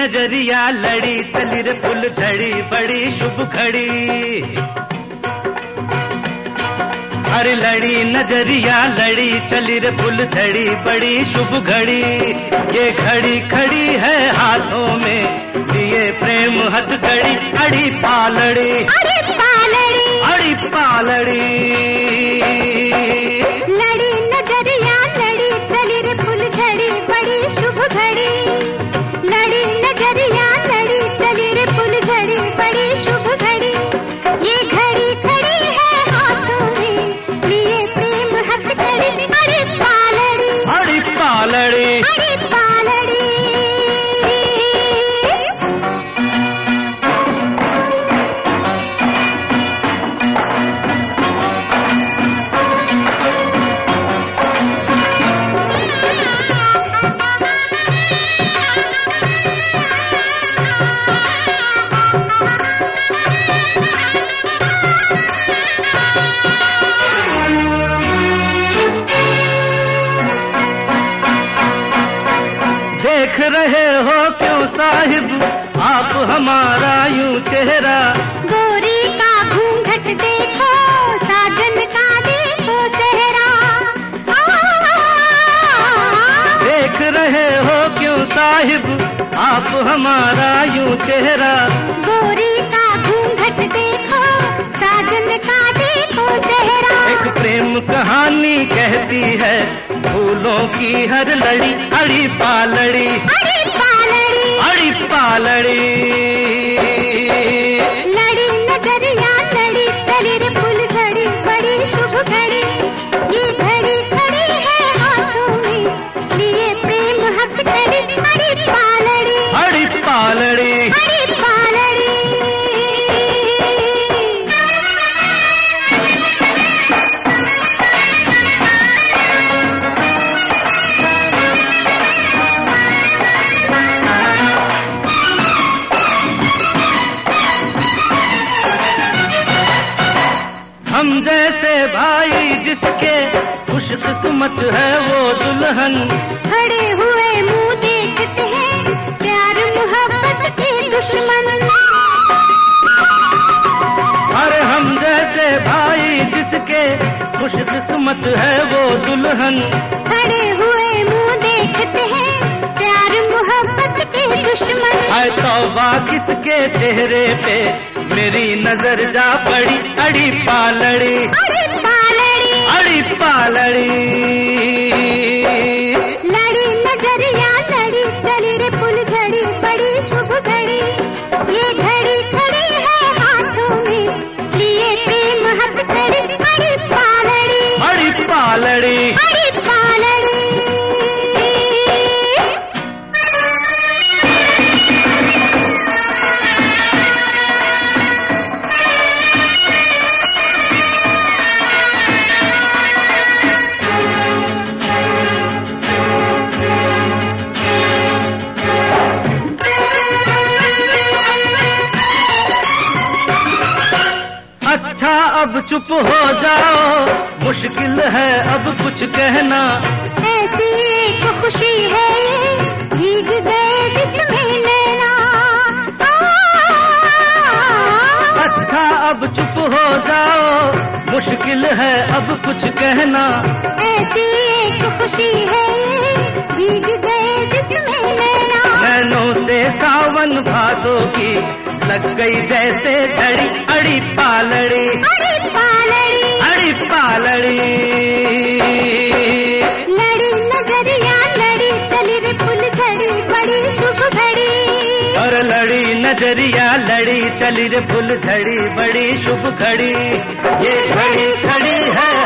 नज़रिया लड़ी चली रे फुल झड़ी बड़ी शुभ खड़ी। अरे लड़ी नज़रिया लड़ी चली रे फुल झड़ी बड़ी शुभ घड़ी। ये घड़ी खड़ी है हाथों में लिए प्रेम हथकड़ी अड़ी पालड़ी। अरे पालड़ी। अड़ी पालड़ी। रहे हो क्यों साहिब? आप हमारा यूँ चेहरा। गोरी का घूंघट देखो साजन का देखो चेहरा। देख रहे हो क्यों साहिब? आप हमारा यूँ चेहरा। गोरी का घूंघट देखो एक प्रेम कहानी कहती है फूलों की हर लड़ी अड़ी पालड़ी। अड़ी पालड़ी। अड़ी पालड़ी। जिसके खुश किस्मत है वो दुल्हन। खड़े हुए मुँह देखते हैं प्यार मोहब्बत के दुश्मन। अरे हम जैसे भाई जिसके खुश किस्मत है वो दुल्हन। खड़े हुए मुँह देखते हैं प्यार मोहब्बत के दुश्मन। है तौबा किसके चेहरे पे मेरी नज़र जा पड़ी अड़ी पालड़ी। ये घड़ी अब चुप हो जाओ। मुश्किल है अब कुछ कहना। ऐसी एक खुशी है भीग गए जिसमें लेना। अच्छा अब चुप हो जाओ। मुश्किल है अब कुछ कहना। ऐसी एक खुशी है भीग गए जिसमें लेना। नैनों से सावन भादों की लग गई जैसे झड़ी अड़ी पालड़ी। घड़ी और लड़ी, नज़रिया लड़ी चली रे फुल झड़ी, बड़ी शुभ घड़ी। ये घड़ी खड़ी है